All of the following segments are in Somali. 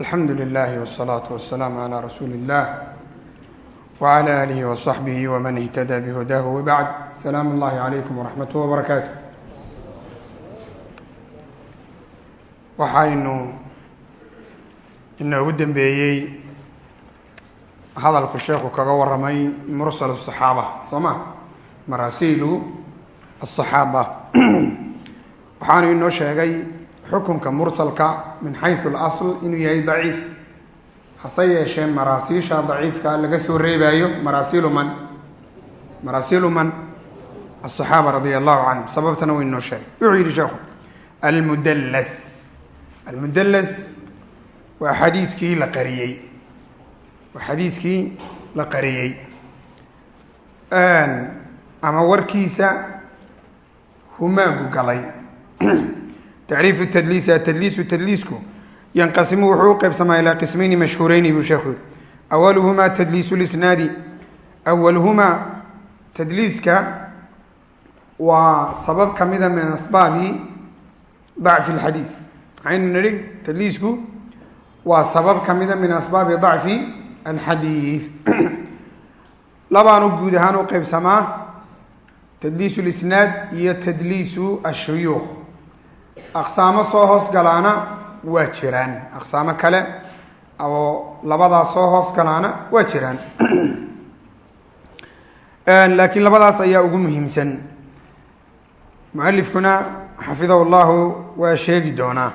alxamdu لله wsalaatu والسلام على rasuuli الله وعلى آله وصحبه waman ihtada bihudaahu wabacd سلام ullahi calaykum waraxmatu wabarakaatu waxaynu inoogu dembeeyey hadalku sheekhu kaga waramay mursal asaxaaba soo ma? Marasiilu asaxaaba waxaanu inoo sheegay xukunka mursalka min xayu اlasl inuu yahay daciif. Hase yeeshee maraasiisha daciifka laga soo reebaayo maraasilu man maraasilu man asaxaaba radia allahu canhum sababtana way noo sheegay. Wuxuu yidhi sheekhu almudallas almudallas waa xadiiskii la qariyey waa xadiiskii la qariyey. Ama warkiisa humaagu galay. tacriifu tadliisa tadliisu tadliisku. Yanqasimu wuxuu u qeybsamaa ilaa qismayni mashhuureyni buu sheekhu yiri awaluhumaa tadliisu lisnaadi. Awaluhumaa tadliiska waa sabab kamida min asbaabi dacfi اlxadiis maxaynu nidhi tadliisku waa sabab kamida min asbaabi dacfi alxadiid labaanu guud ahaan u qeybsamaa tadliisu lisnaad iyo tadliisu ashuyuukh aqsaamo soo hoos galaana waa jiraan. Aqsaamo kale oo labadaas soo hoos galaana waa jiraan. Laakiin labadaas ayaa ugu muhiimsan. Mualifkuna xafidahu llahu waa sheegi doonaa.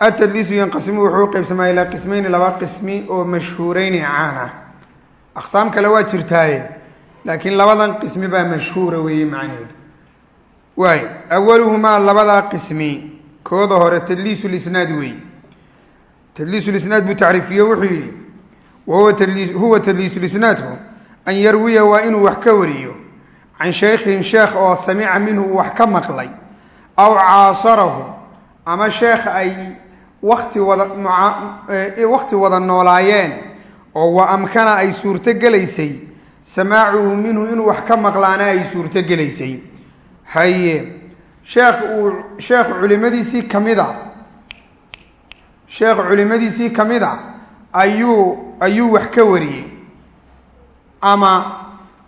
Atadliisu yanqasimu wuxuu qeybsamaa ilaa qismeyni laba qismi oo mashhuureyni caan ah. Aqsaam kale waa jirtaaye laakiin labadan qismi baa mashhuura weeye macnaheedu waay awaluhumaa labadaa qismi. Kooda hore tadliis lisnaad wey tadliis lisnaad buu tacriifiye wuxuu tadliis huwa tadliis lisnaadku an yarwiya waa inuu wax ka wariyo. Can shaykhin sheekh oo samica minhu wax ka maqlay. Aw caasarahu ama sheekh ay wakti wada wakti wada noolaayeen oo wa amkana ay suurto gelaysay samaacuhu minhu inuu wax ka maqlaana ay suurto gelaysay haye sheekh uu sheekh culimadiisii kamida. Sheekh culimadiisii kamida ayuu ayuu wax ka wariyey. Ama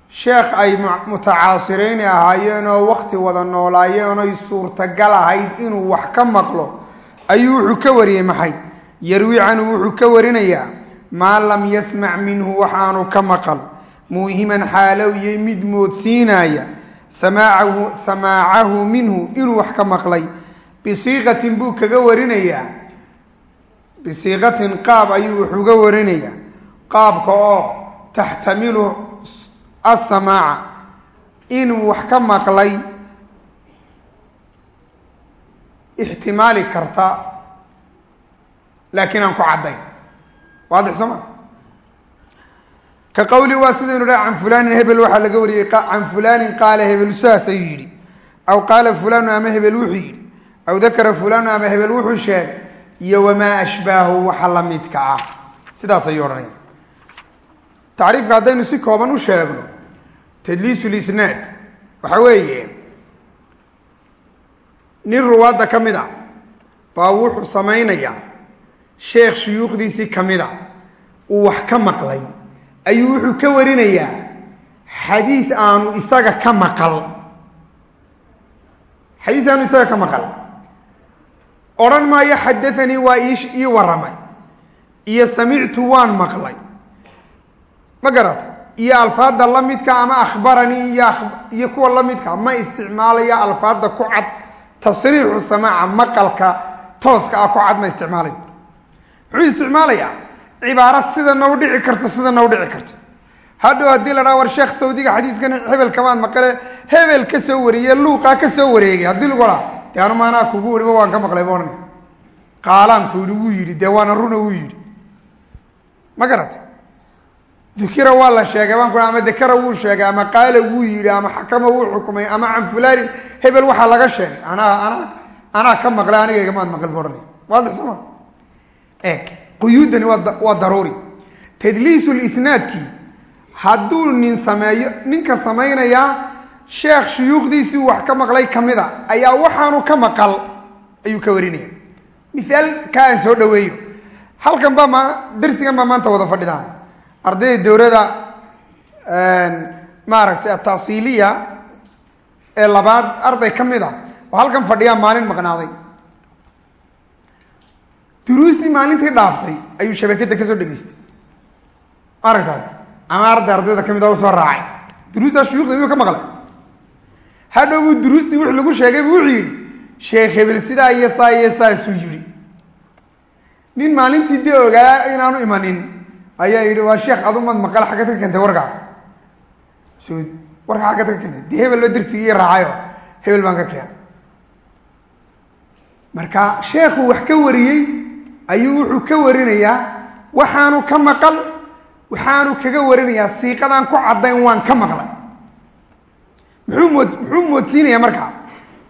sheekh ay mutacaasireyni ahaayeen oo wakti wada noolaayeen oy suurtagal ahayd inuu wax ka maqlo ayuu wuxuu ka wariyey maxay? Yarwi canhu wuxuu ka warinayaa maa lam yasmac minhu waxaanu ka maqal. Muuhiman xaalowiyey mid moodsiinaya samaacahu minhu inuu wax ka maqlay. Bisiiqatin buu kaga warinayaa. Bisiiqatin qaab ayuu wax uga warinayaa. Qaabka oo taxtamilu asamaaca inuu wax ka maqlay ixtimaali karta. Laakiin aan ku caddayn. Waadix soo ka qawli waa sidaynu dha can fulanin hebel waxaa laga wariyey can fulanin qaala hebel saas ayuu yidhi. Aw qaala fulanu ama hebel wuxuu yidhi. Aw dakara fulanu ama hebel wuxuu sheegay. Iyo wamaa ashbaahu waxa la midka ah. Sidaas ayuu tacriifka haddaynu si kooban u sheegno tadliis lisnaad waxa weeye nin ruwaadda ka mid a baa wuxuu samaynayaa sheekh shuyuukhdiisii ka mid a uu wax ka maqlay ayuu wuxuu ka warinayaa xadiis aanu isaga ka maqal. Xadiis aanu isaga ka maqal. Odhan maayo xadaanii waa ii waramay iyo samictu waan maqlay. Ma garata iyo alfaadda la midka ama akhbaranii iyo kuwa la midka ma isticmaalaya alfaadda ku cad tasriixu samaaca maqalka tooska ah ku cad ma isticmaalayo muxuu isticmaalayaa cibaaro sidana u dhici karto sidana u dhici karto hadhow haddii la dhaha war sheekh sawdiga xadiiskan hebel kamaad maqale hebel ka soo wariye luuqaa ka soo wareegay. Haddii lagu dhaha dee anu kugu wariba waan ka maqlay boodhan qaalaanku yidhi wuu yidhi dee waana runa wuu yidhi. Ma garata dukira waa la sheegay baan ku ama dakara wuu sheegay ama qaala wuu yidhi ama xakama wuu xukumay ama can hebel waxaa laga sheegay. Anaa anaa anaa ka maqlay anigayga maad maqal boodhan waadix eeg quyuuddani waa daruuri. Tadliisu lisnaadkii hadduu nin sameeyo ninka samaynayaa sheekh shuyuukhdiisii wax ka maqlay kamida ayaa waxaanu ka maqal ayuu ka warinaya miaal ka aan soo dhaweeyo. Halkan baa ma darsigan baa maanta wada fadhidaan ardayda dowladda maaragtay atasiiliya ee labaad arday ka mid a oo halkan fadhiyaa maalin maqnaaday duruustii maalintii dhaaftay ayuu shabakadda ka soo dhegeystay aragtaad ama arday ardayda ka mid a u soo raacay duruustaa shuyuukhda miyuu ka maqlay hadhow buu duruustii wux lagu sheegay buu wuxuu yidhi sheekh hebel sidaa iyo saa iyo saasuu yidhi nin maalintii dee ogaa inaanu imanin ayaa yidhi waa sheekh adumad maqal xaggaad ka keentay warkaa suud warka xaggaad ka keentay dee hebel ba dersigii raacayo hebel baan ka keenay marka sheekhu wax ka wariyey ayuu wuxuu ka warinayaa waxaanu ka maqal waxaanu kaga warinayaa siiqadaan ku caddayn waan ka maqlay. Muxuu mood muxuu moodsiinaya markaa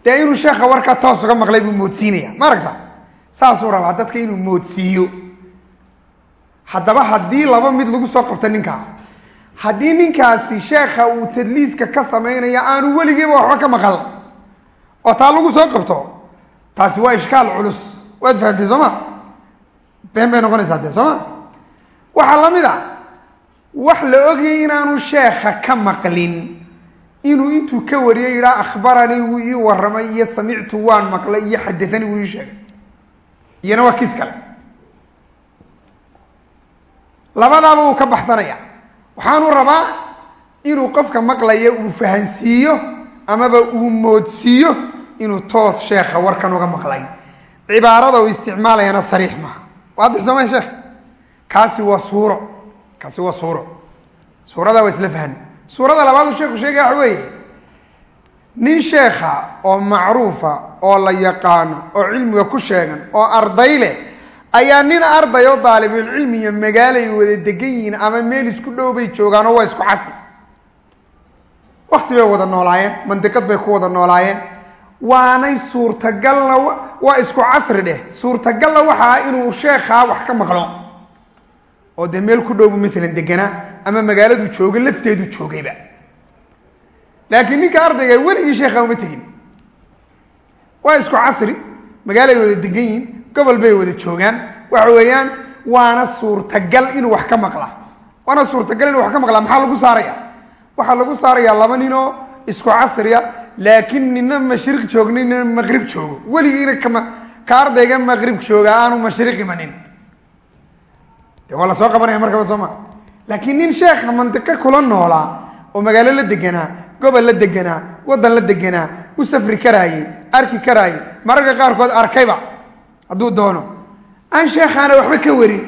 dee inuu sheekha warkaa toos uga maqlay buu moodsiinaya ma aragta saasuu rabaa dadka inuu moodsiiyo. Haddaba haddii laba mid lagu soo qabto ninkaa haddii ninkaasi sheekha uu tadliiska ka samaynaya aanu weligiiba waxba ka maqal. Oo taa lagu soo qabto? Taasi waa ishkaal culus. Waad fahamtay soo ma been bay noqonaysaa dee soo ma? Waxaa la mid a wax la ogayay inaanu sheekha ka maqlin. Inuu intuu ka wariyay yidhaa akhbaranii wuu ii warramay iyo samictu waan maqlay iyo xadaanii wuu ii sheegay. Iyana waa kiis kale. Labadaaba uu ka baxsanaya. Waxaanu rabaa inuu qofka maqlaya uu fahansiiyo amaba uu moodsiiyo inuu toos sheekha warkan uga maqlay. Cibaarada uu isticmaalayana sariix maaha waadix sooma sheekh? Kaasi waa suuro. Kaasi waa suuro. Suurada waa isla fahmi. Suurada labaad uu sheekhu sheegaya waxa weeye nin sheekha oo macruufa oo la yaqaano oo cilmiga ku sheegan oo arday leh ayaa nin arday oo daalibulcilmiya magaalay wada degan yihiin ama meel isku dhow bay joogaan oo waa isku casri. Wakti bay wada noolaayeen mandiqad bay ku wada noolaayeen waanay suurtagalna waa isku casri dheh. Suurtagalna waxaa inuu sheekhaa wax ka maqlo. Oo dee meel ku dhowbu maalan deganaa ama magaaladu jooga lafteedu joogayba. Laakiin ninka ardayga weligii sheekha uma tegin. Waa isku casri. Magaalay wada degan yihiin gobol bay wada joogaan. Waxa weeyaan waana suurtagal inuu wax ka maqla. Waana suurtagal inuu wax ka maqlaa maxaa lagu saaraya waxaa lagu saarayaa laba ninoo isku casriya laakiin nina mashriq joog nina maqrib joogo weligiina kama ka ardayga maqrib jooga aanu mashriq imanin. De waa la soo qabanaya markaba soo maa laakiin nin sheekha mandiqo kula noolaa oo magaalo la deganaa gobol la deganaa waddan la deganaa u safri karaayey arki karaayey mararka qaarkood arkayba. Hadduu doono. Aan sheekhaana waxba ka warin.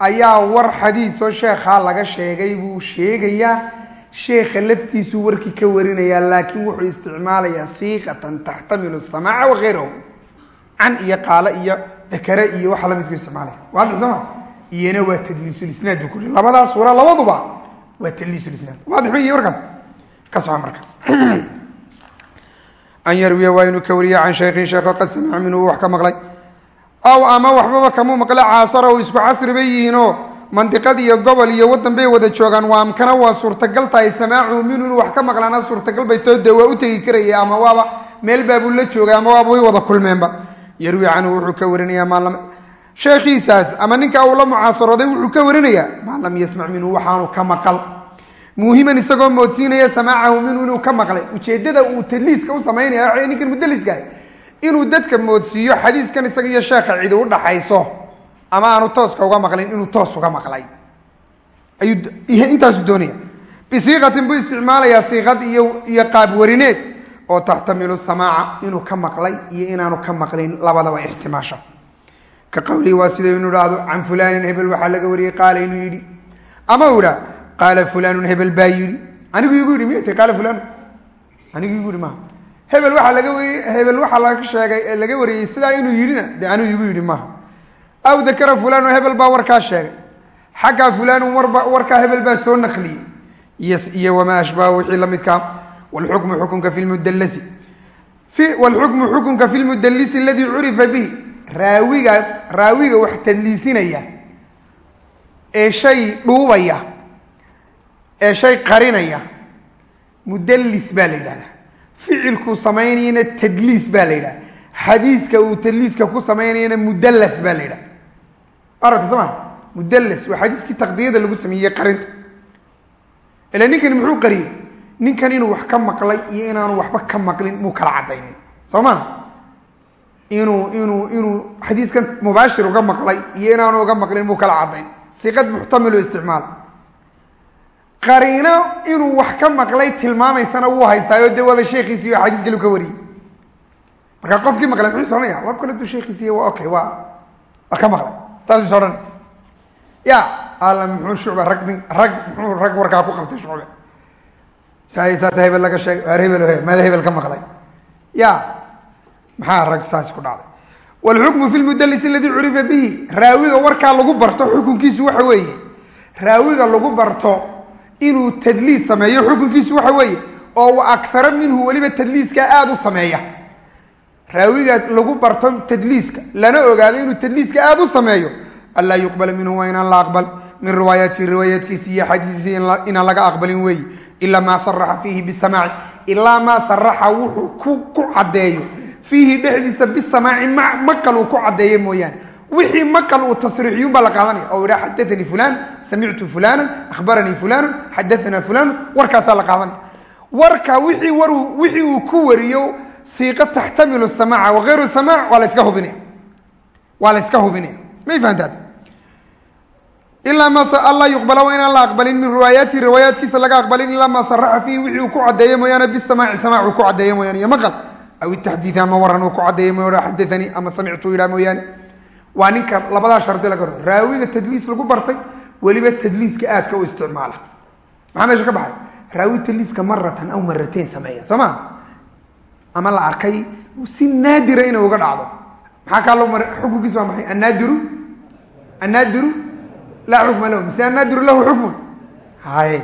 Ayaa war xadiis oo sheekhaa laga sheegay buu sheegayaa sheekha laftiisuu warkii ka warinayaa laakiin wuxuu isticmaalayaa siiqatan taxtamilu samaaca wakayrahu can iyo qaalo iyo dakare iyo waxa lamidku isticmaalaya. Waadix soo ma iyana waa tadliisulisnaad buu kuli labadaa suura labaduba waa tadliisulisnaad waadix yihi warkaas. Ka soco marka. An yarwiya waa inuu ka wariya can shaykhin sheekho qad samica minhu wax ka maqlay. Aw ama waxbaba kamuu bay mandiqad iyo gobol iyo waddan bay wada joogaan. Waa amkana waa suurtagal tahay samaacu inuu wax ka maqlaana suurtagal bay too de waa u tegi karaya ama waaba meel baabuu la joogay ama waaba way wada kulmeenba. Yarwi canhu wuxuu ka warinayaa maa sheekhiisaas ama ninkaa uu la mucaasarooday wuxuu ka warinayaa maa lam yasmac minhu waxaanu ka maqal. Muuhiman isagoo moodsiinaya samaacahu minhu inuu ka maqlay ujeedada uu tadliiska u samaynaya ninkan mudaliska inuu dadka moodsiiyo xadiiskan isaga iyo sheekha cidi u dhaxayso ama aanu tooska uga maqlin inuu toos uga maqlay. Ayuu intaasu doonaya. Bisiiqatin buu isticmaalayaa siiqad iyo iyo qaab warineed oo taxtamilu samaaca inuu ka maqlay iyo inaanu ka maqlin labadaba ixtimaasha. Ka qawlihi waa sida inuu idhaahdo can fulaanin hebel waxaa laga wariyey qaala inuu yidhi. Ama uu idhaa qaala fulaanun hebel baa yidhi. Anigu igu yidhi miyt qaala fulaan. Anigu igu yidhi maaha hebel waxaa laga wari hebel waxaa laga sheegay laga wariyey sidaa inuu yidhina de anigu igu yidhi maaha aw dakara fulaanu hebel baa warkaa sheegay. Xaggaa fulaanun warba warkaa hebel baa soo naqliyey. Iyo wamaa ashbaha wixii la midkaa wlxukmu xukunka fi lmudallasi wlxukmu xukunka fi lmudallisi aladii curifa bihi. Raawiga raawiga wax tadliisinaya ee shay dhuubaya ee shay qarinaya mudallis baa la yidhahdaa. Ficilkuu samaynayana tadliis baa la yidhahda xadiiska uu tadliiska ku samaynayana mudallas baa la yidhahda aragta soo maa mudallas waa xadiiskii taqdiyada lagu sameeyey qarinta. Ila ninkani muxuu qariyey ninkan inuu wax ka maqlay iyo inaanu waxba ka maqlin muu kala cadaynin soo inuu inuu inuu xadiiskan mubaashir uga maqlay iyo inaanu uga maqlin muu kala cadayn siqad muxtamilu isticmaala qariino inuu wax ka maqlay tilmaamaysana wuu haystaayo de waaba sheekiisi iyo xadiis kale u ka wariyey. Marka qofkii maqlay muxuu is ohanaya war kale du sheekiisiiy waa okay waa waa ka maqlay saasuu is odhanaya ya alla muxuu shucba rag nin rag muxuu rag warkaa ku qabtay shucbe? Saas saas hebel laga sheegay waar hebel he mada hebel ka maqlay? Ya maxaa rag saas ku dhacday? Wlxukmu fi lmudalis aladi curifa bihi raawiga warkaa lagu barto xukunkiisu waxa weeye. Raawiga lagu barto inuu tadliis sameeyo xukunkiisu waxa weeye oo akara minhu weliba tadliiska aada u sameeya raawiga lagu barto tadliiska lana ogaado inuu tadliiska aada u sameeyo. Anlaa yuqbala minhu waa inaan la aqbal. Min riwaayati riwaayaadkiisi iyo xadiisiisi inaan laga aqbalin weeye ilaa maa saraxa fiihi bisamaaci ilaa maa saraxa wuxuu ku caddeeyo. Fiihi dhexdiisa bisamaaci maqal uu ku caddeeyo mooyaane. Wixii maqal uu tasriixiyun baa la qaadanaya. Oo idha xadaanii fulan samictu fulana ahbaranii fulanu xadaanaa fulanu warkaasaa la qaadanaya. Warka wixii war wixii uu ku wariyo siiqo taxtamilu samaaca wakayru samaac waa la iska hubinaya. Waa la iska hubinaya. May fahantaad ilaa ma anlaa yuqbala waa inaan la aqbalin min riwaayaati riwaayaatkiisa laga aqbalin ilaa maa saraxa fiihi wixii uu ku caddeeyo mooyaane bisamaaci samaac uu ku caddeeyo mooyaane. Iyo maqal aw itadiii ama waran uu ku cadeeyey mo xadaanii ama samictu idhaa mooyaane. Waa ninka labadaa shardi laga hor raawiga tadliis lagu bartay weliba tadliiska aadka u isticmaala. Maxaa meesha ka baxay? Raawi tadliiska maratan aw marateyn sameeya soo ma ama la arkay si naadira inay uga dhacdo. Maxaa kaa loo mar xukunkiis waa maxay? Annaadiru annaadiru laa xukma lahu. Mise annaadiru lahu xukmun? Hay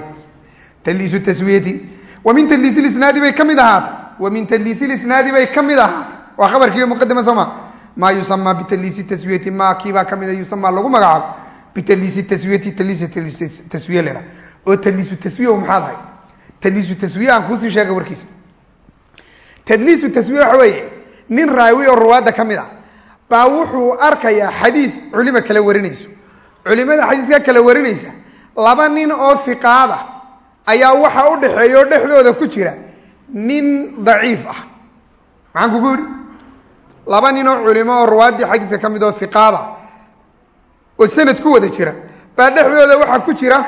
tadliisu taswiyati. Wa min tadliis isnaadi bay ka mid ahaatay. Min tdliis isnaadi bay ka mid ahaatay. Waa khabarkiiyo muqadama soo ma? Maa yusamaa bitadliisi taswiyati. Ma kiibaa kamida yusamaa lagu magacaabo? Bitadliisi taswiyati tadliis taswiye ladha oo tadliisu taswiya maxaad ahay? Tadliisu taswiye aan kuusii sheega warkiisa tadliisu taswiye waxa weeye nin raawi oo ruwaadda ka mid ah baa wuxuu arkayaa xadiis culima kala warinayso. Culimada xadiiska kala warinaysa laba nin oo fiqaada ayaa waxa u dhexeeya oo dhexdooda ku jira nin daciif ah. Maxaan kugu yidhi? Laba nin oo culimo oo ruwaaddii xadiiska ka mid oo hiqaada oo sanad ku wada jira baa dhexdooda waxaa ku jira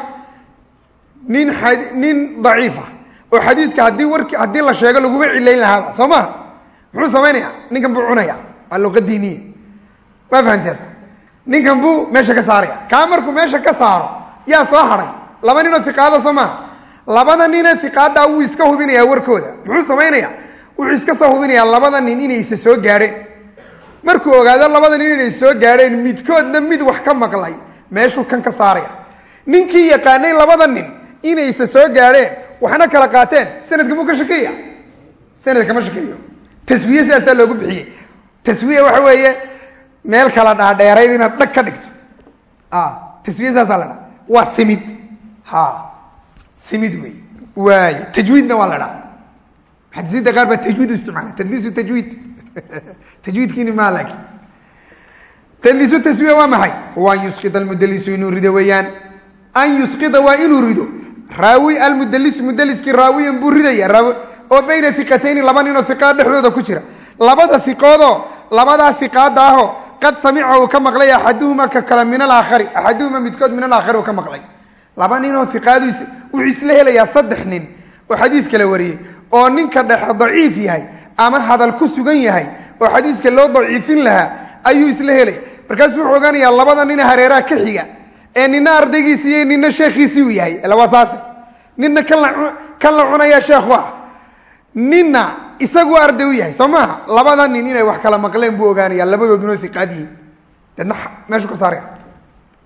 nin a nin daciif ah oo xadiiska haddii warki haddii la sheego laguma cilayn lahaaba soo maha muxuu samaynaya ninkan buu cunaya waa luqadiiniya waa fahanteed ninkan buu meesha ka saaraya kaa markuu meesha ka saaro yaa soo hadhay laba nin oo hiqaada soo maha labada nine iqaada wuu iska hubinaya warkooda. Muxuu samaynaya wuxuu iska soo hubinayaa labada nin inaysa soo gaadheen. Markuu ogaado labada nin inay soo gaadheen midkoodna mid wax ka maqlay meeshuu kan ka saaraya. Ninkii yaqaanay labada nin inaysa soo gaadheen waxna kala qaateen sanadka muu ka shakeeya sanadka kama shakeeyo taswiye sidaasaa loogu bixiyey. Taswiye waxa weeye meel kala dhaadheerayd inaad dhag ka dhigto. Taswiye saasaa la dhaa. Waa simid. Ha simid wey waay tajwiidna waa la dhaa. Muxadisiinta qaar baa tajwiid isticmaala tadliisu tajwiid. Tajwiidkiini maa laakin tadliisu taswiya waa maxay? Huwa an yusqida almudalisu inuu rido weeyaan. An yusqida waa inuu rido raawi almudalisu mudaliskii raawiyan buu ridaya. Oo bayna iqatayni laba ninoo iqaad dhexdooda ku jira. Labada iqoodoo labadaa iqaada ahoo qad samica uu ka maqlay axaduhuma ka kale min alaakhari. Axaduhuma midkood min alaakhari uu ka maqlay. Laba ninoo iqaadu wuxuu isla helayaa saddex nin oo xadiis kala wariyey. Oo ninka dhexe daciif yahay ama hadal ku sugan yahay oo xadiiska loo daciifin lahaa ayuu isla helaya markaasuu wuxuu ogaanayaa labada nina hareeraha ka xiga ee nina ardaygiisi iyo nina sheekhiisii uu yahay. Waa saase. Nina kan la cunaya sheekhu ah nina isagu arday u yahay. Soo maaha labada nin inay wax kala maqleen buu ogaanaya labadooduna iqaad yihiin. Deedna meeshuu ka saaraya.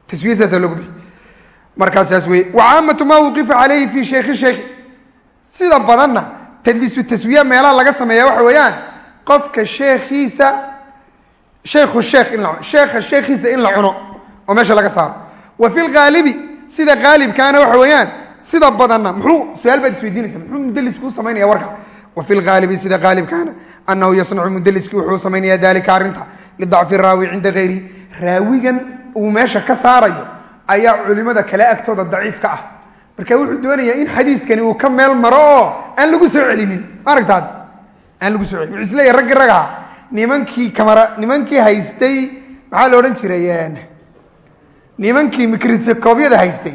Taswiya saasaa loogu bixi. Markaasaas wey wacaamatu maa wuqifa calayhi fi sheikhi sheikhi sida badanna tadliisu taswiya meelaha laga sameeya waxa weeyaan qofka sheekhiisa shaykhu sheekh in la sheekha sheekhiisa in la cuno oo meesha laga saaro wa fi lghaalibi sida haalibkaana waxa weeyaan sida badanna muxuu su'aal baad isweydiinaysa muxuu mudaliskuu samaynaya warka? Wa fi lghaalibi sida haalibkaana annahu yasnacu mudaliskii wuxuu samaynaya dalika arrinta lidacfi raawi cinda hayrihi raawigan uu meesha ka saarayo ayaa culimada kale agtooda daciif ka ah. Marka wuxuu doonayaa in xadiiskani uu ka meel maro oo aan lagu soo celinin. Aragtaad aan lagu soo celinin. Wuxuu isleeyahy raggi ragaha nimankii kamara nimankii haystay maxaa la odhan jiray nimankii microscoobyada haystay.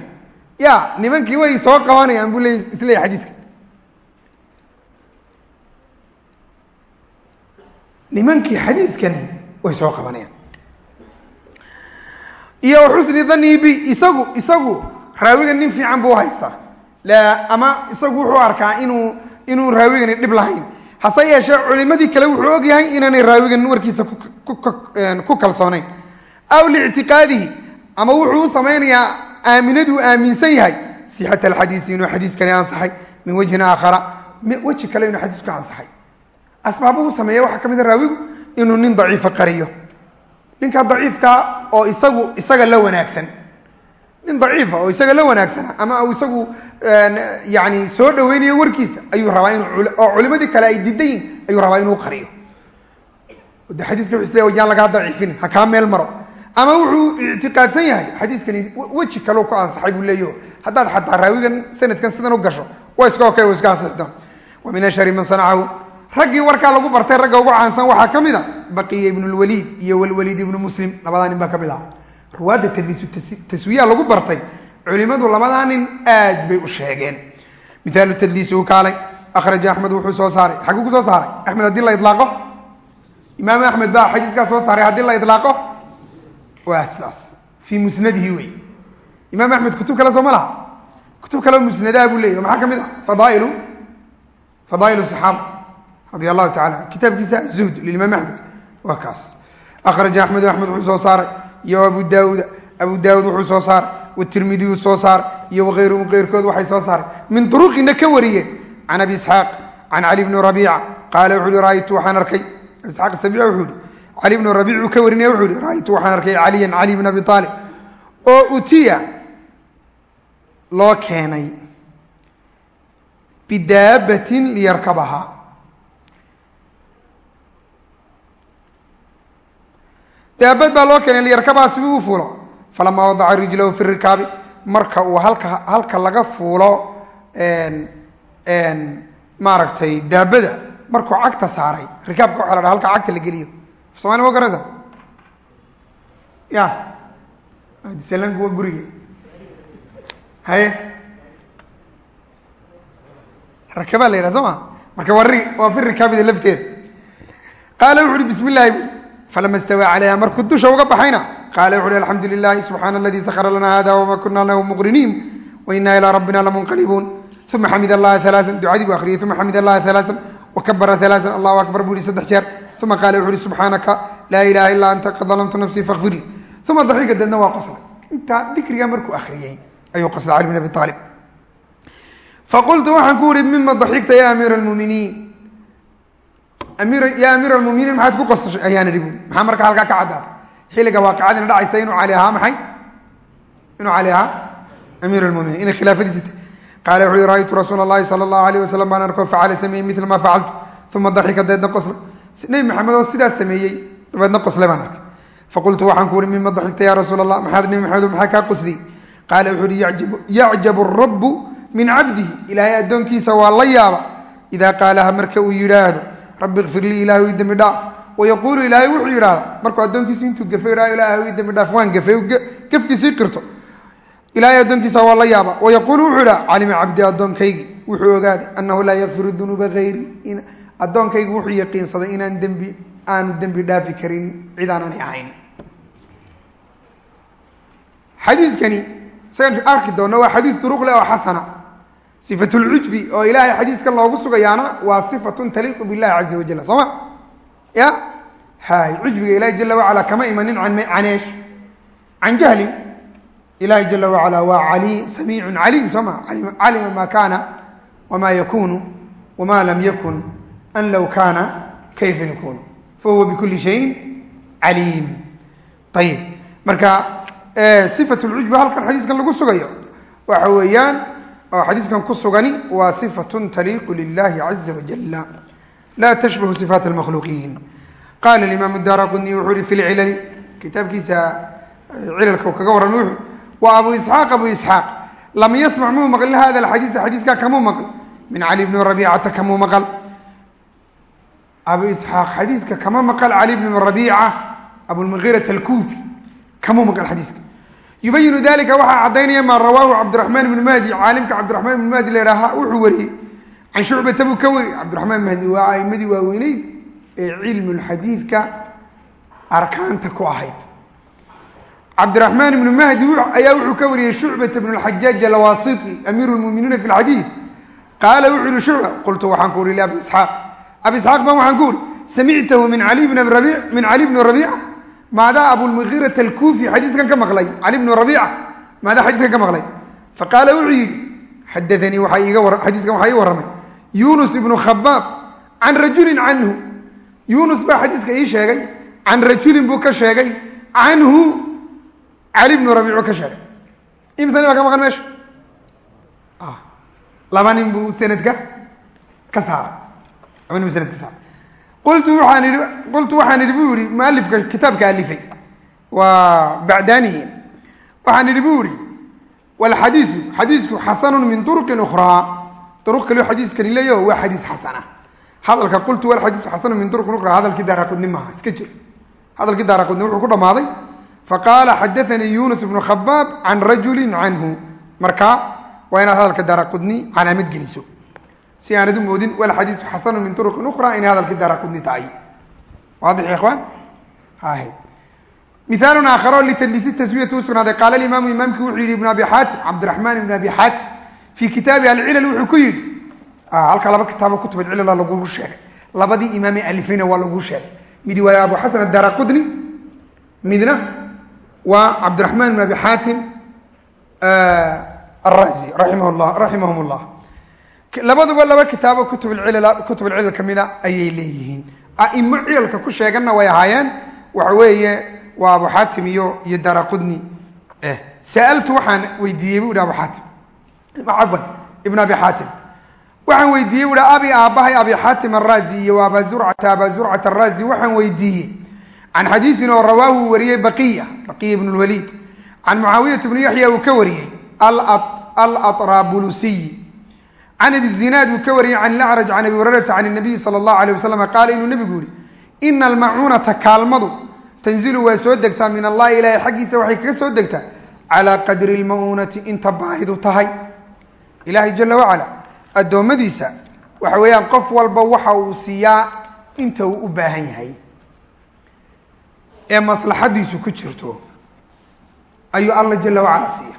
Ya nimankii way soo qabanayaan buu le isleeyahy xadiiska. Nimankii xadiiskani way soo qabanayaan. Iyo xusni bi isagu isagu raawigan nin fiican buu haystaa. Ama isagu wuxuu arkaa inuu inuu raawigani dhib lahayn. Hase yeeshee culimadii kale wuxuu og yahay inaanay raawigan warkiisa ku kalsoonayn. Aw lictiqaadihi ama wuxuu u samaynayaa aaminaduu aaminsan yahay. Sixat alxadiisi inuu xadiiskani ansaxay. Min wajhin aakhara. Weji kale inuu xadiisku ansaxay. Asbaabuhu sameeya waxaa ka mid a raawigu inuu nin daciifa qariyo. Ninka daciifka oo isagu isaga la wanaagsan. Nin daciifa oo isaga la wanaagsana ama uu isagu yani soo dhaweynayo warkiisa ayuu rabaa in oo culimadii kale ay didayin ayuu rabaa inuu qariyo. De xadiiska wuxu isleeya yaan lagaa daciifin ha kaa meel maro ama wuxuu ictiqaadsan yahay xadiiskani weji kaleu ku ansaxay buu leeyaho haddaad xataa raawigan sanadkan sidan u gasho waa iska okay wa iska ansixi doon wa min ashari man sanacahu raggii warkaa lagu bartay ragga ugu caansan waxaa ka mid a baqiya ibnu lwaliid iyo wlwaliid ibnu muslim. Labadaa nin baa ka mid ah. Ruwaadda tadliisu taswiya lagu bartay culimadu labadaa nin aad bay u sheegeen. Miaalu tadliisi u kaalay akhraja axmed wuxuu soo saaray. Xaguu ku soo saaray? Axmed haddii la ilaaqo imaam axmed baa xadiiskaa soo saaray haddii la ilaaqo waa sidaas. Fii musnadihi wey imaam axmed kutub kale soo ma laha? Kutub kaleo musnadaha buu leeyay maxaa ka mid ah? Fadailu fadaail saxaaba radi allahu taala kitaabkiisa zuhd limaam axmed. Waa kaas. Akhraja axmed axmed wuxuu soo saaray. Iyo abu daauda abu daawud wuxuu soo saaray. Watirmidiyu soo saaray. Iyo waayruhum keyrkood waxay soo saaray min duruqina ka wariyeen. Can abi isxaaq can cali bni rabiica. Qaala wuxuu hi raaytu waxaan arkay. Abi isxaaq sabiic wuxuu hi cali bnu rabiic uu ka warinaya wuxuu hi raaytu waxaan arkay caliyan cali bn abi aalib oo utiya loo keenay bidaabatin liyarkabaha. Daabad baa loo keenay liyarkabaha si uu u fuulo. Falamaa wadaca rijlahu fi rikaabi marka uu halka halka laga fuulo maaragtay daabada markuu cagta saaray rikaabka waxa la dhaha halka cagta la geliyo somalia ma garaysa ya disalanku waa gurige haye rakabaa la yidhaha soo ma marka waa waa fi rikaabida lafteeda qaala wuxu uhi bismi llahi bu falama istawaa calayha markuu dusha uga baxayna qaala wuxu uhi alxamdu lilahi subxaana aladii sakra lana hada wama kuna lahu muqriniin waina ilaa rabbina lamunqalibuun uma xamid allaha alaaan ducadii buu akriyay uma xamid allaha alaaan wakabara alaaan allahu akbar buu yihi saddex jeer uma qaala wuxu uhi subxaanaka laa ilaha ilaa anta qad dalamtu nafsii fakfir lii uma daxiika deedna waa qoslay intaa dikrigaa markuu akriyey ayuu qoslay cali bn abi aalib faqultu waxaan ku uhi mima daxikta ya amiir muminiin ya amiir muminiin maxaad ku qosashay ayaan idhi bui maxaa marka halkaa ka caddaatay xilliga waaqicadina dhacaysa inuu cali ahaa maxay inuu cali ahaa amiir muminiin inay khilaafadiisi tahy qaala wuxu uhi raaytu rasuula اllahi sala اllahu alayh wasalam baan arko facala sameeyey mila ma facaltu uma daxika deedna qoslay nebi maxamed oo sidaas sameeyey dabeedna qoslay baan arkay. Faqultu waxaan ku uhi mima daxikta ya rasuul allah maxaad nebi maxamed maxaa kaa qosliyey qaala wuxuu uhi yacjabu rabu min cabdihi. Ilaahay addoonkiisa waa la yaaba idaa qaalaha marka uu yidhaahdo rabbi kfir lii ilaah ii dembi dhaaf. Wayaquulu ilaahay wuxuu yidhahda markuu addoonkiisu intuu gafay idhaha ilaah ii dembi dhaaf waan gafay gefkiisii qirto. Ilaahay addoonkiisa waa la yaaba wayaquulu wuxuu idhaha calima cabdi addoonkaygi wuxuu ogaaday annahu laa yakfiru dunuuba hayri addoonkaygu wuxuu yaqiinsaday inaan dembi aanu dembi dhaafi karin cid aanani ahayn. Xadiiskani isagan arki doonno waa xadiis duruq leh oo xasana. Sifat lcujbi oo ilaahay xadiiskan loogu sugayaana waa sifatun taliiqu billahi caza wajal soo ma? Ya? Hay cujbiga ilahi jala wacala kama imanin caneesh. Can jahlin ilahi jala wacala waa ali samiicun caliim soo ma? Calima ma kaana wama yakunu wama lam yakun an low kaana kayfa yakunu fahuwa bikuli shayin caliim ayib marka sifat lcujbi halkan xadiiskan lagu sugayo waxa weeyaan oo xadiiskan ku sugani waa sifatun taliiqu lilahi caza wajala laa tashbahu sifaat almakhluuqiin qaala imaam daara qudni wuxuu uhi fi lcilali kitaabkiisa cilalka kaga warramay wuxuu wa abu isxaaq abu isxaaq lam yasmac muu maqlin hada alxadiisa xadiiskaa kamuu maql min cali bni rabiicata kamuu maqal abu isxaaq xadiiska kama maqal cali bni rabiica abulmugiirat alkuufi kamuu maqal xadiiska. Yubayinu dalika waxaa caddaynaya maa rawaahu cabdiraxmaan ibnu mahdi caalimka cabdiraxmaan ibnu mahdi la idhaaha wuxuu wariyey. Can shucbata buu ka wari cabdiraxmaan mahdi waa aimadii waaweyneyd ee cilmulxadiidka arkaanta ku ahayd. Cabdiraxmaan ibnu mahdi ayaa wuxuu ka wariyey shucbata bn lxajaaj alwasiti amiiru lmuminiina fi lxadiid qaala wuxuu yihi shucba qultu waxaan ku uhi liabi isxaaq abi isxaaq baan waxaan ku uhi samictahu min cali bni rabiica maadaa abulmugiirat alkuufi xadiiskan ka maqlay? Cali bnu rabiica maadaa xadiiskan ka maqlay? Faqaala wuxuu yidhi xadaanii xadiiskan waxaa ii warramay. Yunus ibnu khabaab can rajulin canhu. Yunus baa xadiiska ii sheegay can rajulin buu ka sheegay canhu. Cali bnu rabiicu ka sheegay. Imsa nin baa ka maqan meesha? Laba nin buu sanadka ka saaray qultu waaan ii qultu waxaan idhi buu yihi mualifka kitaabka alifay. Waa bacdaniyin waxaan idhi buu yihi walxadiisu xadiisku xasanu min turuqin ukhraa duruq kalio xadiiskani leeyaho waa xadiis xasana. Hadalka qultu walxadiisu xasanu min turuqin ukhraa hadalkii daaraqudni maaha iska jir. Hadalkii daaraqudni wuxuu ku dhammaaday faqaala xadaanii yunus ibnu khabaab can rajulin canhu. Markaa waa inaad hadalka daaraqudni calaamad geliso si aanad u moodin walxadiisu xasanu min turuqin ukhra inay hadalkii daaraqudni tahay. Waadix ikhwaan? Hahe mihaalun aakharo litadliisi taswiyati u qaala imaamu imaamkii wuxuu yihi ibn abi xaatim cabdiraxmaan ibn abi xaatim fii kitaabi alcilal wuxuu ku yidhi halkaa laba kitaabo kutub alcilala lagugu sheegay. Labadii imaamee alifayna waa lagu sheegay. Midi waa abu xasan adaraqudni midna waa cabdiraxmaan ibn abi xaatim arazi raimah llah raximahum llah labaduba laba kitaabo kutub alcilal kamida ayay leeyihiin. Aimo cilalka ku sheeganna way ahaayeen. Waxa weeye waa abu iyo iyo daraqudni saaltu waxaan weydiiyey bu abu xaatim. Cafwan ibn abi xaatim. Waxaan weydiiyey bu abi aabbahay abi xaatim araazi iyo aba zurcata aba zurcata araazi waxaan weydiiyey. Can xadiisin oo rawaahu wariyey baqiya baqiya ibn lwaliid can mucaawiyat bni yaxya uu ka wariyey alaطrabulusiy can abi zinaad uu ka wariyey can ilacraj can abi hurayrata can nabiyi sala allahu alay wasalam qaala inuu nebigu yihi ina almacuunata kaalmadu tanzilu waa soo degtaa min allahi ilaahay xaggiisa waxay kaga soo degtaa calaa qadri lma'uunati inta baahidu tahay ilaahay jala wacala addoommadiisa waxa weeyaan qof walba waxa uu siiyaa inta uu u baahan yahay ee maslaxadiisu ku jirto ayuu alla jala wacala siiya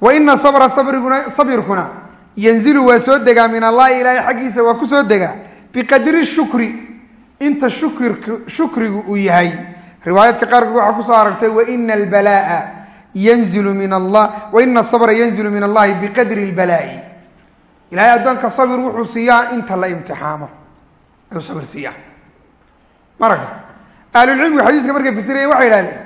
wa ina sabra sabriguna sabirkuna yanzilu waa soo degaa min allahi ilaahay xaggiisa waa ku soo degaa biqadri shukri inta shukrigu uu yahay. Riwaayaadka qaarkood waxaa ku soo aragtay waina albalaa yanzilu min allah waina asabra yanzilu min allahi biqadri lbalaa'i ilahay addoonka sabir wuxuu siiyaa inta la imtixaamo. Ayuu sabir siiyaa. Ma aragta? Ahlulcilmigu xadiiska markay fasirayeen waxay idhahdeen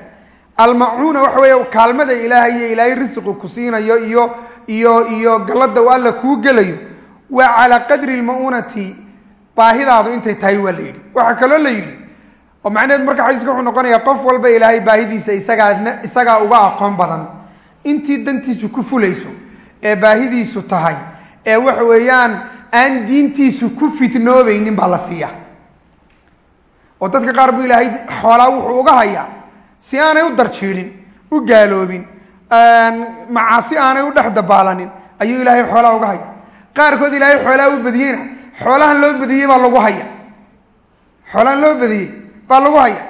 almacuuna waxa weeye kaalmada ilaahay iyo ilaahay risiqu ku siinayo iyo iyo iyo gallada uu alla kuu gelayo. Waa calaa qadri lma'uunati baahidaadu intay tahay waa la yidhi. Waxaa kaloo la yidhi oo macnaheedu marka xadiiska wuxuu noqonayaa qof walba ilaahay baahidiisa isagaa isagaa uga aqoon badan. Intii dantiisu ku fulayso ee baahidiisu tahay ee waxa weeyaan aan diintiisu ku fitnoobaynin baa la siiya. Oo dadka qaar buu ilaahay xoolaa wuxuu uga hayaa si aanay u darjiidhin u gaaloobin macaasi aanay u dhex dabaalanin ayuu ilaahay xoolaa uga haya qaarkood ilaahay xoolaa u badiyeyna. Xoolahan loo badiyey baa lagu haya xoolahan loo badiyey baa lagu haya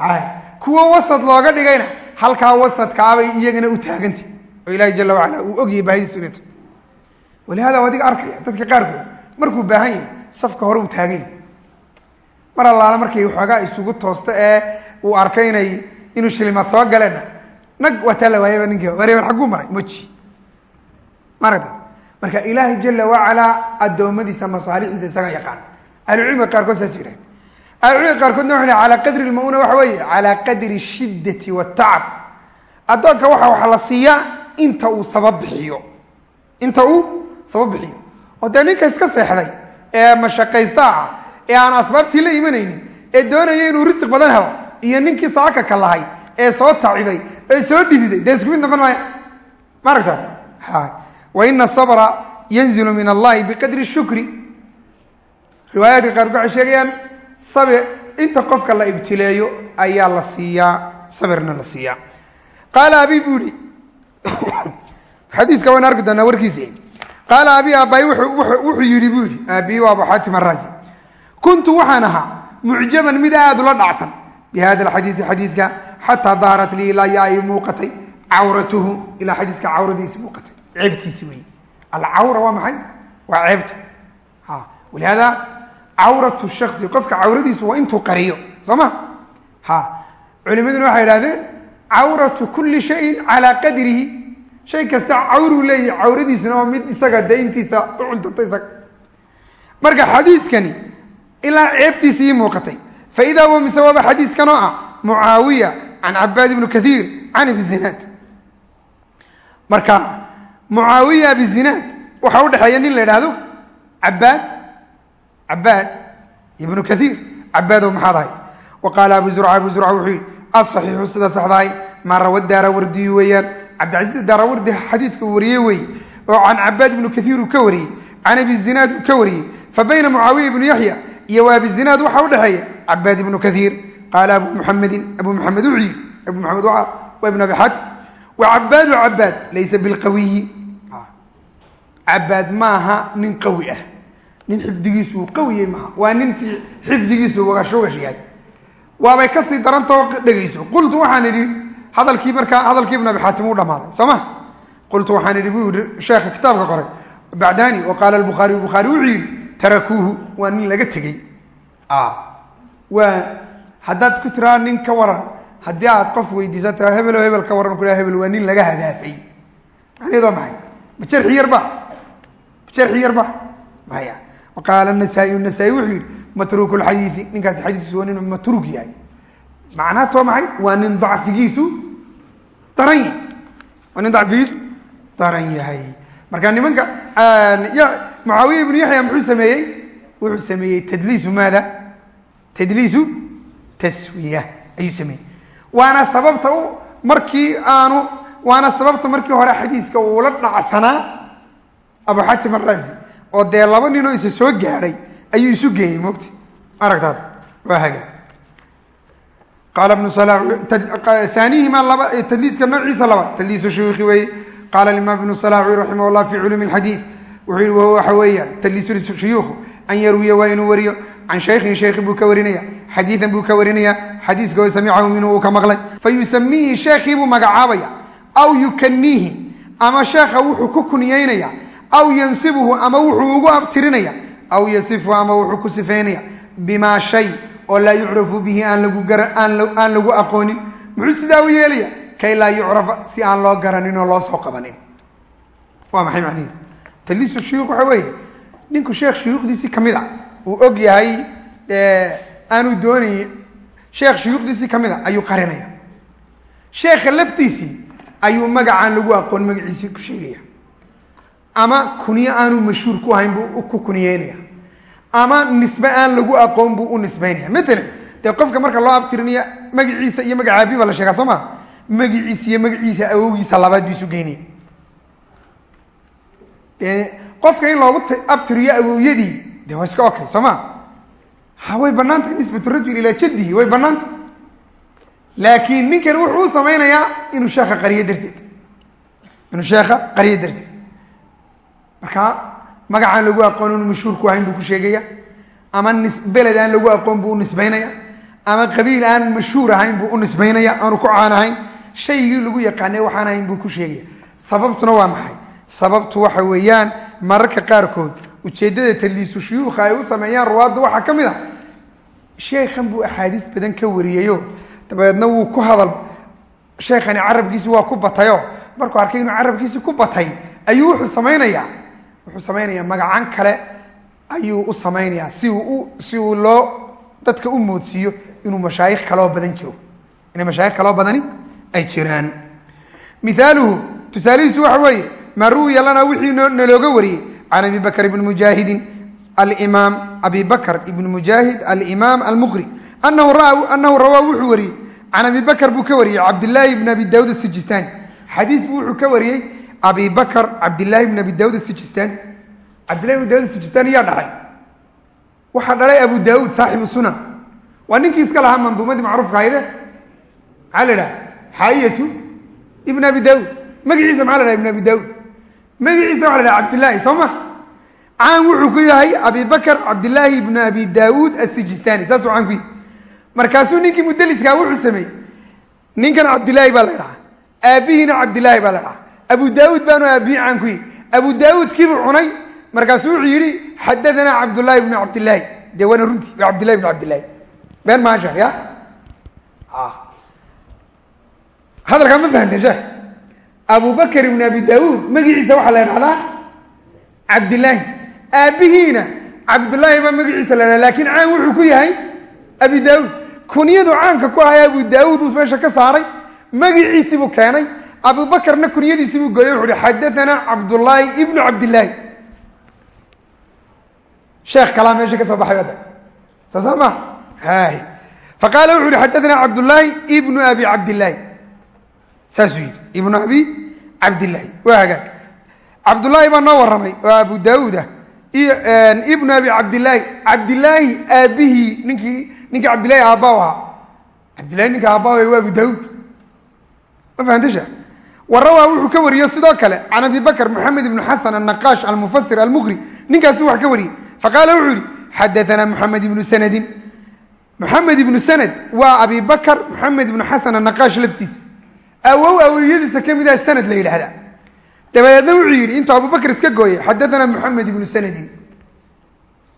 hay kuwo wasad looga dhigayna halkaa wasadkaabay iyagana u taagantay oo ilaahay jala wacala uu ogyahay baahidiisu inay tahay walihaada adiga arkaya dadka qaarkood markuu baahan yahay safka hore uu taagan yahay. Mar allaala markay waxoogaa isugu toosto ee uu arkay inay inuu shilimaad soo galeenna nag waa taa la waayaba ninki xagguu maray moji maaragta. Marka ilaahay jala wacalaa addoommadiisa masaalixiisa isagaa yaqaana ahlucilmiga qaarkood saas yidhahen ahlucilmiga qaarkoodna waxay calaa qadri lma'uuna waxa weeye calaa qadri shiddati watacab addoonka waxa waxa la siiyaa inta uu sabab bixiyo. Inta uu sabab bixiyo. Oo dee ninka iska seexday ee mashaqaysta ah ee aan asbaabtii la imanaynin ee doonaya inuu risiq badan helo iyo ninkii saaka ka lahay ee soo tacibay ee soo dhididay dee isku mid noqon maaya ma aragtaa waina sabra yanzilu min allahi biqadri shukri. Riwaayaadka qaarkood waxay sheegayaan sabir inta qofka la ibtileeyo ayaa la siiyaa sabirna la siiyaa. Qaala abi buu ihi xadiiska waan arki doonaa warkiisi. Qaala abi aabay wuxuu yidhi buu yihi aabiyi waa abu xaatim araazi kuntu waxaan ahaa mucjaban mid aad ula dhacsan. Bi alxadiisi xadiiska xataa daarat lii ilaa yaa ay muuqatay cawratuhu ilaa xadiiska cawradiisi muuqatay ceebtiisi wey alcawra waa maxay? Waa ceebta. Walihaada cawratu shasi qofka cawradiisu waa intuu qariyo soo ma? Ha culimaduna waxay idhahdeen cawratu kuli shayin calaa qadrihi. Shay kasta cawruu leeyahy cawradiisuna waa mid isaga de u cuntata isaga. Marka xadiiskani ilaa ceebtiisa ii muuqatay faidaa huwa mise waaba xadiiskan oo ah mucaawiya can cabaad ibnu kaiir can abi zinaad marka mucaawiya abi zinaad waxaa udhexeeya nin la idhaahdo cabaad cabaad ibnu kaiir cabaadow maxaad ahayd wa qaala abu zurca abu zurca wuxuu yihi asaxiixu sida saxdahay maa rawa daarawardiyu weeyaan cabdicasiis daarawardi xadiiska uu wariyey weeye oo can cabaad ibnu kaiir uu ka wariyey can abi zinaad uu ka wariyey fa bayna mucaawiya ibnu yaxya iyo wa abi zinaad waxaa udhexeeya cabaad ibnu kaiir qaala abu muxamedin abu muxamed wuxuu yihi abu muxamed waa ibnu abi xaatim wa cabaadu cabaad laysa bilqawiyi cabaad maaha nin qawi ah. Nin xifdigiisu uu qawiyey maaha. Waa nin xifdigiisu wagashogash yahay. Waabay ka sii darantao dhegayso. Qultu waxaan idhi hadalkii markaa hadalkii ibn abi xaatim uu dhamaaday soo ma? Qultu waxaan idhi buu yihi sheekha kitaabka qoray bacdani wa qaala bukhaari bukhaari wuxuu yihi tarakuuhu waa nin laga tegey waa haddaad ku tiraa nin ka waran haddii aad qof weydiisa tiraa hebelo hebel ka waran ku hebel waa nin laga hadaafay. Macnaheed maxay? Ma yarba ma yarba maya qaala nasaa-iy nasaa-i wuxuu yihi matruuku lxadiisi ninkaasi xadiiskiisu waa nin matruuk yahay. Macnaat waa maxay? Waa nin dacfigiisu daran yahay. Waa nin dacfigiisu daran yahay. Marka nimanka mucaawiya ibnu yaxya muxuu sameeyey? Wuxuu sameeyey tadliisu maada tadliisu taswiya ayuu sameeyey. Waana sababta markii aanu waana sababta markii hore xadiiska uula dhacsanaa abu xatim araazi oo dee laba ninoo isa soo gaadhay ayuu isu geeyey mogta aragtaada waa haga. Qaala bnu aanihima laba tadliiska noociisa labaad tadliisu shuyuukhi weeye. Qaala imaam ibnu salawi raximah llah fi culuumi wuxuu yihi wahuwa waxa weeyaan tadliisu shuyuukhu an yarwiya waa inuu wariyo can shaykhin shaykhi buu ka warinaya xadiidan buu ka warinaya xadiiska oo samicahu minhu uu ka maqlay fa yusamiihi sheekhii buu magacaabaya aw yukaniihi ama sheekha wuxuu ku kunyaynaya aw yansibuhu ama wuxuu ugu abtirinaya aw yasifu ama wuxuu ku sifeynaya bimaa shay oo laa yucrafu bihi aan lagu aqoonin muxuu sidaa u yeelaya kay laa yucrafa si aan loo garanin oo loo soo qabanin waa maxay macnihi taliisu shuyuuq waxa weeye ninku sheekh shuyuukhdiisii ka mid a uu og yahay aanu doonayn sheekh shuyuukhdiisii ka mid a ayuu qarinaya. Sheekha laftiisii ayuu magacaan lagu aqoon magaciisii ku sheegaya. Ama kunyo aanu mashhuur ku ahayn buu ku kunyeynaya ama nisbe aan lagu aqoon buu u nisbeynaya maalan dee qofka marka loo abtirinaya magaciisa iyo magacaabi baa la sheegaa soo maa magaciisa iyo magaciisa awowgiisa labaad buu isu geynaya dee qofka in loogu abtiriyo awowyadii de waa iska okay soo ma ha way banaan nisbatu rajul ilaa jadihi way banaanta laakiin ninkan wuxuu u samaynayaa inuu sheekha qariyo darteed. Inuu sheekha qariyo darteed. Marka magacaan lagu aqoon inu mashhuur ku ahayn buu ku sheegaya ama beled aan lagu aqoon buu u nisbaynaya ama qabiil aan mashhuur ahayn buu u nisbaynaya aanu ku caan ahayn shaygii lagu yaqaanay waxaan ahayn buu ku sheegaya. Sababtuna waa maxay? Sababtu waxa weeyaan mararka qaarkood ujeeddada taliisu shuyuukha ay u sameeyaan ruwaadda waxaa ka mid a sheekhan buu axaadiis badan ka wariyeyo dabeedna wuu ku hadal sheekhani carabkiisi waa ku batayo. Markuu arkay inuu carabkiisi ku batay ayuu wuxuu samaynayaa. Wuxuu samaynayaa magacaan kale ayuu u samaynayaa si uu si uu loo dadka u moodsiiyo inuu mashaayikh kaloo badan jiro. Inay mashaayikh kaloo badani ay jiraan. Miaaluhu tusaalihiisu waxa weeye maa ruwiya lana wixii nalooga wariyey can abi bakr ibni mujaahidin alimaam abi bakr ibni mujaahid alimaam almuqri anahu rawaa wuxuu wariyey can abi bakr buu ka wariyey cabdilaahi bn abi daawud asijistani xadiis buu wuxuu ka wariyey abi bakr cabdilaahi bn abi daawud asijistani cabdillahi bn daawud asijistani yaa dhalay waxaa dhalay abu daawud saaxibu sunan waa ninkii iska lahaa manduumadii macruufka hayde maxaa la idhaha xaayatu ibn abi daawud magaciisa maxaa la dhaha ibn abi daawud magaciisa waxa la dhaha soo ma? Caan wuxuu ku yahay abi bakr cabdilaahi ibn abi daawud asijistani saasuu caan ku yahay. Markaasuu ninkii mudaliskaa wuxuu sameeyey. Ninkan cabdilaahi baa la dhahaa aabbihiina cabdilaahi baa la dhahaa abu daawud baanu aabbihi caan ku yahay. Abu daawud kiibuu cunay. Markaasuu wuxuu yidhi xadaanaa cabdullaahi bnu cabdilaahi dee waana runtii waa cabdillahi bnu cabdilaahi been maa sheekh ya hadalkaa ma fahanteen sheekh abu bakr ibn abi daawuud magaciisa waxaa la dhahdaa cabdilaahi aabbihiina cabdullaahi baa magaciisa la dhaha laakiin caan wuxuu ku yahay abi daawuud kunyadu caanka ku ahay abu daawuud uu meesha ka saaray magiciisii buu keenay abu bakrna kunyadiisii buu gooyey wuxu uhi xadaanaa cabdullaahi ibnu cabdillaahi sheekh kalaa meesha ka soo baxay ada soo saa ma faqaala wuxu uhi xadaanaa cabdullaahi ibnu abi cabdillaahi saasuu yidhi ibnu abi cabdillaahi waa hagaag. Cabdullaahi baa noo warramay oo abu daawuud ah iyo ibnu abi cabdillaahi cabdillaahi aabbihii ninkii ninkii cabdillahi aabba ahaa. Cabdillahi ninka aabba waa abu daawuud. Ma fahamta sheekh warawaa wuxuu ka wariyo sidoo kale can abi bakr moxamed ibnu xasan annaqaash almufasir almuqri ninkaasuu wax ka wariyey. Faqaala wuxuu yihi xadaanaa moxamed ibnu sanadin. Moxamed ibnu sanad waa abi bakr moxamed ibnu xasan annaqaash laftiisa awow awowyadiisa ka mid ah sanad la yidhaahdaa. Dabadeedna wuxuu yidhi intuu abubakr iska gooyey xadaanaa moxamed ibnu sanadin.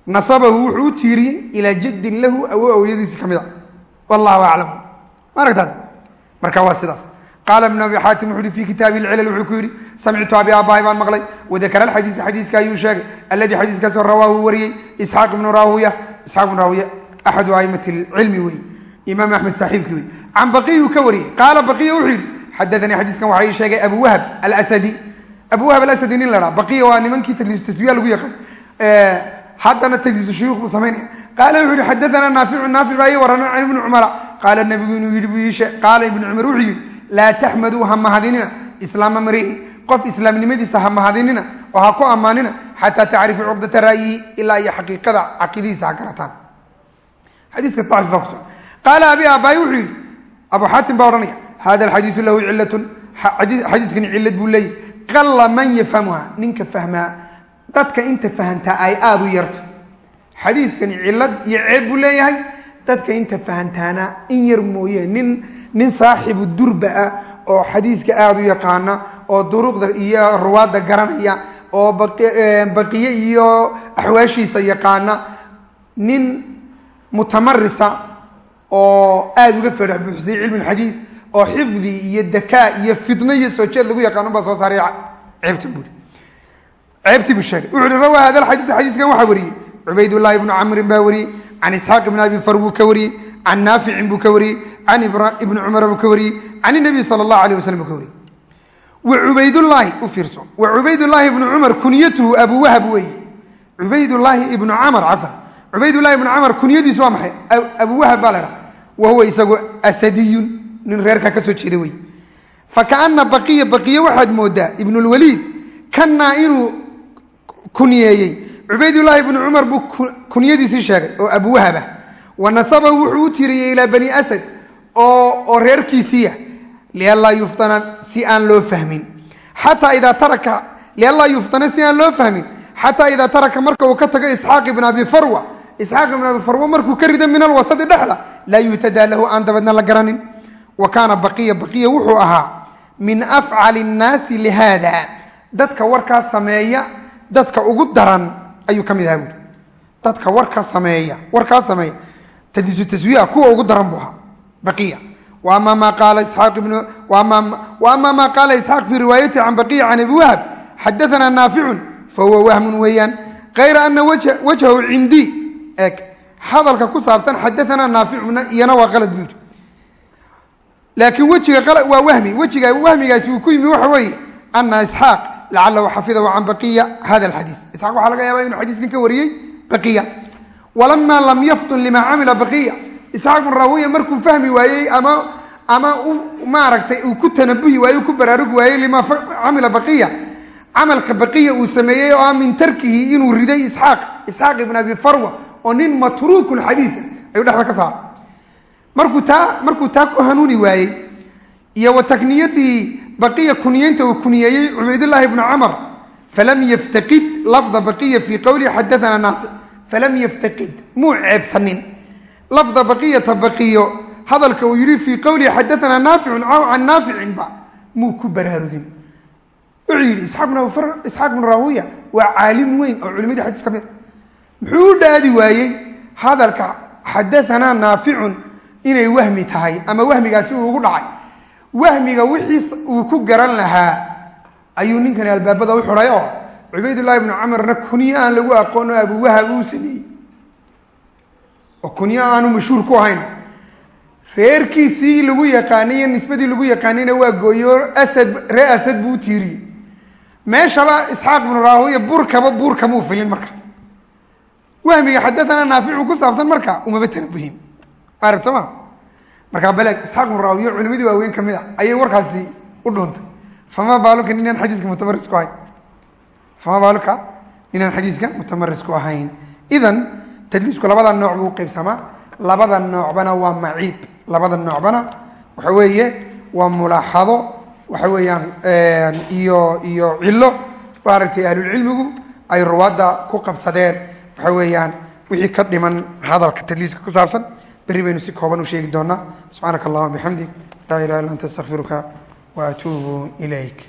Nasabahu wuxuu u tiiriyey ilaa jaddin lahu awow awowyadiisi ka mid a wallahu aclam. Ma aragtaad marka waa sidaas. Qaala ibn abi xaatim wuxu uhi fi kitaabi ilcilal wuxuu ku yidhi samictu abi aabbahay baan maqlay. Wadakara alxadiisa xadiiska ayuu sheegay. Alladii xadiiskaasoo rawaahu wariyey isxaaq ibnu raahuya isxaaq ibnu raahuya axadu aimati lcilmi wey imaam axmed saaxiibkii wey can baqiyuu ka wariyey qaala baqiya wuxuu yidhi xadaanii xadiiskan waxaa ii sheegay abu wahab alasadi. Abu wahab alasadi nin la dhaa baqiya waa nimankii taswiya lagu yaqaan. Haddana tadliisu shuyuuq buu samaynaya qaala wuxuu yihi xadaanaa naaficu naafic baa ii warramay can ibni cumara qaala nabigu inuu yidhi buu iishe qaala ibnu cumar wuxuu yidhi laa taxmaduu ha mahadinina islaama mari'in qof islaamnimadiisa ha mahadinina oo ha ku ammaanina xataa tacrifuu cuqdata ra'yihi ilaa iyo xaqiiqada caqiidadiisa ha garataan. Xadiiska dacfi baa ku sugan qaala abi aabbaay wuxuu yidhi abu xaatim baa odhanaya hada alxadiisu lahu cilatun xadiiskani cillad buu leeyahy qalla man yafhamuha ninka fahmaa dadka inta fahantaa ay aada u yarto xadiiskani cillad iyo ceeb buu leeyahay dadka inta fahantaana in yar mooye nin nin saaxibu durba ah oo xadiiska aada u yaqaana oo duruqda iyo ruwaadda garanaya oo baqiye iyo axwaashiisa yaqaana nin mutamarisa oo aada uga fedhex buuxsay cilmi lxadiis oo xifdi iyo dakaa iyo fidno iyo soo jeed lagu yaqaano baa soo saaray ceebtan buui ceebtii buu sheegay. Wuxu uhi rawaa hada alxadiis xadiiskan waxaa wariyey cubaydullaahi ibnu camrin baa wariyey can isxaaq ibn abi far buu ka wariyey can naaficin buu ka wariyey can ibni cumar buu ka wariyey can inabiy sala allahu alayh wasalam buu ka wariyey wa cubaydullaahi u fiirso. Wa cubaydullaahi ibnu cumar kunyatuhu abu wahab weeye cubaydullaahi ibnu camar cafan. Cubaydullahi ibnu camar kunyadiisu waa maxay? Abu wahab baa la dhaha wa huwa isagu asadiyun nin reerkaa ka soo jeeda wey fakaana baqiya baqiye waxaad moodaa ibnulwaliid kanaa inuu kunyeeyey cubaydullaahi ibnu cumar buu kunyadiisii sheegay oo abu wahaba wa nasabahu wuxuu u tiriyey ilaa bani asad oo reerkiisiiya lianlaa yuftana si aan loo fahmin xataa idaa taraka lianlaa yuftana si aan loo fahmin xataa idaa taraka marka uu ka tago isxaaq ibn abi farwa isxaaq ibn abi farwa markuu ka rido min alwasadi dhexda laa yuhtadaa lahu aan dabadna la garanin wa kaana baqiya baqiya wuxuu ahaa min afcali nnaasi lihaada dadka warkaa sameeya dadka ugu daran ayuu ka mid ahaa buuri dadka warkaa sameeya warkaa sameeya tadiisu taswiiha kuwa ugu daran buu ahaa baqiya ama maa qaala isxaaq fii riwaayati can baqiya can abi wahab xadaanaa naaficun fahuwa wahmun weeyaan kayra ana wajhahu cindii eeg hadalka ku saabsan xadaanaa naaficuna iyana waa qalad buu yidhi laakiin wejiga waa wahmi. Wejiga wahmigaasi uu ku yimi waxa weeye ana isxaaq lacalahu xafidahu can baqiya hada alxadiis. Isxaaq waxaa laga yaaba inuu xadiiskan ka wariyey baqiya. Walamaa lam yaftun lima camila baqiya. Isxaaq bn rawiya markuu fahmi waayey ama ama maaragtay uu ku tanabuhi waaye u ku baraarugi waaye limaa camila baqiya. Camalka baqiya uu sameeyey oo ah min tarkihi inuu riday isxaaq isxaaq ibn abi farwa oo nin matruukulxadiisa ayuu dhexda ka saara. Markuu taa markuu taa ku hanuuni waayey iyo wa baqiya kuniyeynta uu kuniyeeyey cubaydllaahi bnu camar falam yaftaqid lafda baqiya fii qowlihi xadaana naafic falam yaftaqid muu ceebsanin. Lafda baqiyata baqiyo hadalka uu yihi fii qowlihi xadaanaa naaficun can naaficinba muu ku baraarugin. Wuxuu yidhi isxaaq bnu rahuya waa caalim weyn oo culimadii xadiis ka mid muxuu u dhaadi waayey? Hadalka xadaanaa naaficun inay wahmi tahay ama wahmigaasi uu ugu dhacay. Wahmiga wixii uu ku garan lahaa ayuu ninkani albaabada u xidhay oo cubaydullaahi bnu camarna kunyo aan lagu aqoon oo abuwahab uu sameeyey oo kunyo aanu mashhuur ku ahayn reerkiisii lagu yaqaanay nisbadii lagu yaqaanayna waa gooyo asad ree asad buu u tiiriyey. Meeshaba isxaaq bnu raahuya burkaba buurkamuu filin marka wahmiga xadaanaa naaficu ku saabsan marka umaba tanabuhin arag soo ma? Markaa baleeg isxaaq bnu raahuya culimadii waaweyn ka mid a ayay warkaasi u dhuuntay fama baaluka ninaan xadiiska mutamaris ku ahayn? Fama baaluka ninaan xadiiska mutamaris ku ahayn? Idan tadliisku labada nooc buu qaybsamaa. Labada noocbana waa maciib. Labada noocbana waxa weeye waa mulaaxado waxa weeyaan iyo iyo cilo maaragtay ahlulcilmigu ay ruwaadda ku qabsadeen waxa weeyaan wixii ka dhiman hadalka tadliiska ku saabsan berri baynu si kooban u sheegi doonaa subxaanaka allahuma bixamdik laa ilaha illa anta astakfiruka wa atuubu ilayk